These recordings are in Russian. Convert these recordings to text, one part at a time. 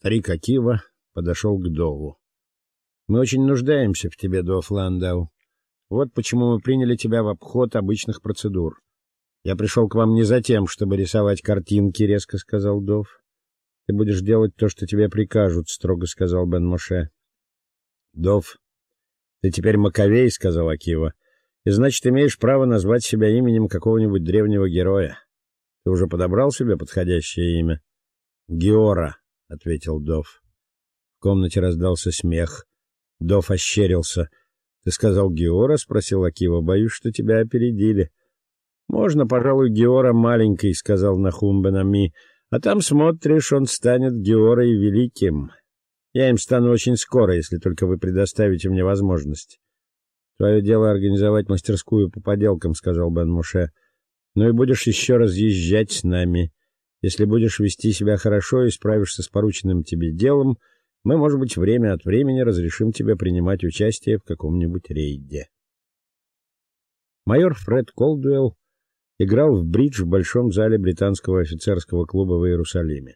Старик Акива подошел к Дову. Мы очень нуждаемся в тебе, Дов Ландау. Вот почему мы приняли тебя в обход обычных процедур. Я пришел к вам не за тем, чтобы рисовать картинки, резко сказал Дов. Ты будешь делать то, что тебе прикажут, строго сказал Бен Моше. Дов, ты теперь Маковей, сказал Акива. И значит, имеешь право назвать себя именем какого-нибудь древнего героя. Ты уже подобрал себе подходящее имя? Геора, ответил Дов. В комнате раздался смех. Дов ощерился. Ты сказал Геора, спросил Акива. Боюсь, что тебя опередили. Можно, пожалуй, Геора маленький, сказал Нахум Бенами. А там смотришь, он станет Георой великим. Я им стану очень скоро, если только вы предоставите мне возможность. Твое дело организовать мастерскую по поделкам, сказал Бен Муше. Ну и будешь еще разъезжать с нами. Если будешь вести себя хорошо и справишься с порученным тебе делом, мы, может быть, время от времени разрешим тебе принимать участие в каком-нибудь рейде. Майор Фред Колдуэлл играл в бридж в большом зале британского офицерского клуба в Иерусалиме.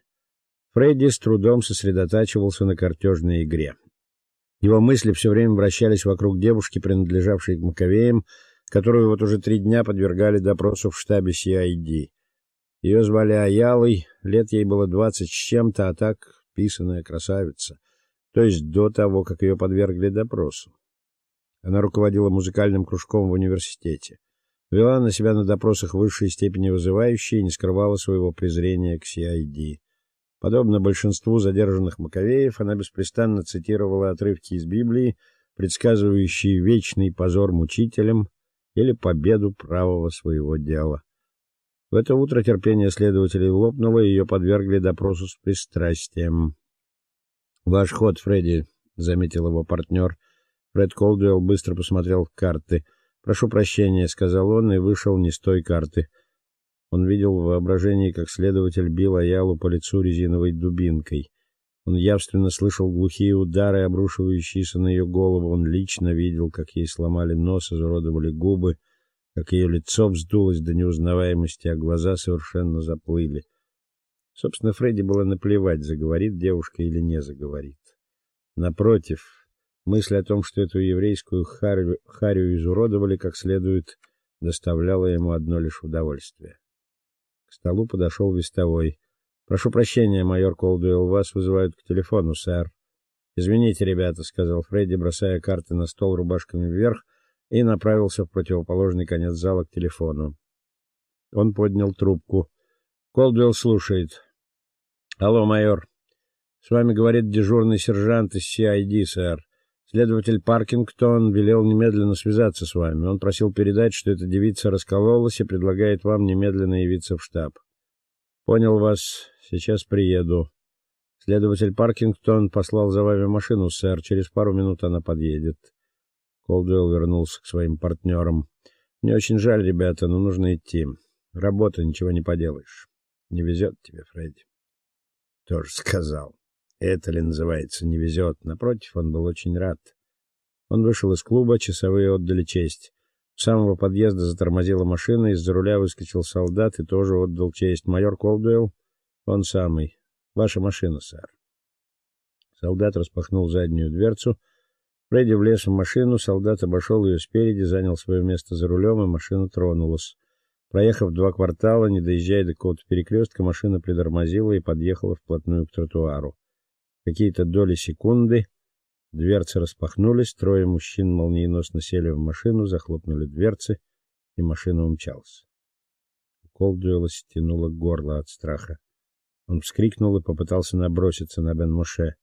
Фредди с трудом сосредотачивался на картежной игре. Его мысли все время вращались вокруг девушки, принадлежавшей к Маковеям, которую вот уже три дня подвергали допросу в штабе CID. Ее звали Аялой, лет ей было двадцать с чем-то, а так писаная красавица, то есть до того, как ее подвергли допросу. Она руководила музыкальным кружком в университете. Вела на себя на допросах высшей степени вызывающей и не скрывала своего презрения к CID. Подобно большинству задержанных маковеев, она беспрестанно цитировала отрывки из Библии, предсказывающие вечный позор мучителям или победу правого своего дела. В это утро терпение следователей лопнуло, и ее подвергли допросу с пристрастием. "Ваш ход, Фредди", заметил его партнер. Фред Колдуэлл быстро посмотрел в карты. "Прошу прощения", сказал он и вышел не с той карты. Он видел в воображении, как следователь бил Аялу по лицу резиновой дубинкой. Он явственно слышал глухие удары, обрушивающиеся на ее голову. Он лично видел, как ей сломали нос, изуродовали губы, как ее лицо вздулось до неузнаваемости, а глаза совершенно заплыли. Собственно, Фредди было наплевать, заговорит девушка или не заговорит. Напротив, мысль о том, что эту еврейскую харю, харю изуродовали как следует, доставляла ему одно лишь удовольствие. К столу подошел вестовой. Прошу прощения, майор Колдуэлл, вас вызывают к телефону, сэр. Извините, ребята, сказал Фредди, бросая карты на стол рубашками вверх и направился в противоположный конец зала к телефону. Он поднял трубку. Колдуэлл слушает. Алло, майор. С вами говорит дежурный сержант из CID, сэр. Следователь Паркингтон велел немедленно связаться с вами. Он просил передать, что эта девица раскололась и предлагает вам немедленно явиться в штаб. Понял вас. Сейчас приеду. Следователь Паркингтон послал за вами машину, сэр. Через пару минут она подъедет. Колдуэлл вернулся к своим партнерам. Мне очень жаль, ребята, но нужно идти. Работа, ничего не поделаешь. Не везет тебе, Фредди. Тоже сказал. Это ли называется не везет? Напротив, он был очень рад. Он вышел из клуба, часовые отдали честь. У самого подъезда затормозила машина, из-за руля выскочил солдат и тоже отдал честь. Майор Колдуэлл, он самый. Ваша машина, сэр. Солдат распахнул заднюю дверцу. Фредди влез в машину, солдат обошел ее спереди, занял свое место за рулем, и машина тронулась. Проехав два квартала, не доезжая до какого-то перекрестка, машина притормозила и подъехала вплотную к тротуару. Какие-то доли секунды дверцы распахнулись, трое мужчин молниеносно сели в машину, захлопнули дверцы, и машина умчалась. Колдуэлла стянуло горло от страха. Он вскрикнул и попытался наброситься на Бен Моше.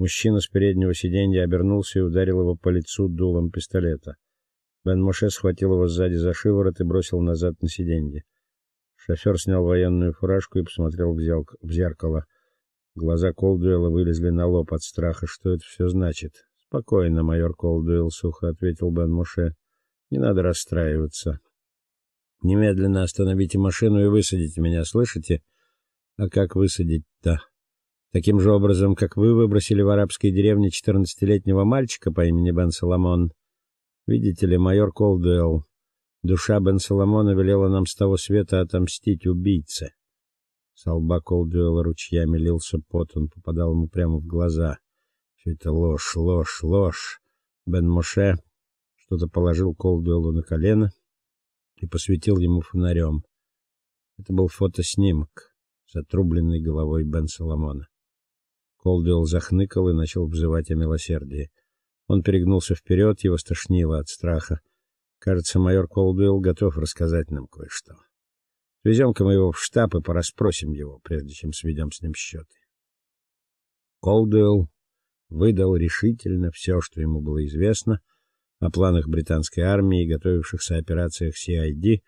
Мужчина с переднего сиденья обернулся и ударил его по лицу дулом пистолета. Бен Моше схватил его сзади за шиворот и бросил назад на сиденье. Шофер снял военную фуражку и посмотрел в зеркало. Глаза Колдуэлла вылезли на лоб от страха. Что это все значит? Спокойно, майор Колдуэлл, сухо ответил Бен Моше. Не надо расстраиваться. Немедленно остановите машину и высадите меня, слышите? А как высадить-то? Таким же образом, как вы выбросили в арабской деревне четырнадцатилетнего мальчика по имени Бен Соломон. Видите ли, майор Колдуэлл, душа Бен Соломона велела нам с того света отомстить убийце. С лба Колдуэлла ручьями лился пот, он попадал ему прямо в глаза. Все это ложь, ложь, ложь. Бен Моше что-то положил Колдуэллу на колено и посветил ему фонарем. Это был фотоснимок с отрубленной головой Бен Соломона. Колдуэлл захныкал и начал взывать о милосердии. Он перегнулся вперед, его стошнило от страха. Кажется, майор Колдуэлл готов рассказать нам кое-что. Везем-ка мы его в штаб и порасспросим его, прежде чем сведем с ним счеты. Колдуэлл выдал решительно все, что ему было известно о планах британской армии и готовившихся операциях CID,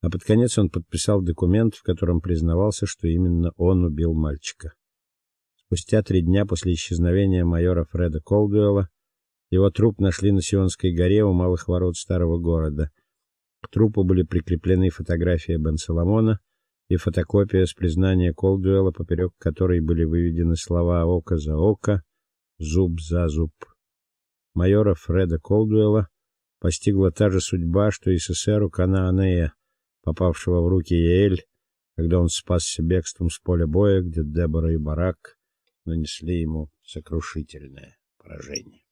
а под конец он подписал документ, в котором признавался, что именно он убил мальчика. Спустя три дня после исчезновения майора Фреда Колдуэлла его труп нашли на Сионской горе у малых ворот старого города. К трупу были прикреплены фотография Бен Соломона и фотокопия с признания Колдуэлла, поперек которой были выведены слова око за око, зуб за зуб. Майора Фреда Колдуэлла постигла та же судьба, что и СССРу Канаанея, попавшего в руки Ель, когда он спасся бегством с поля боя, где Дебора и Барак нанесли ему сокрушительное поражение.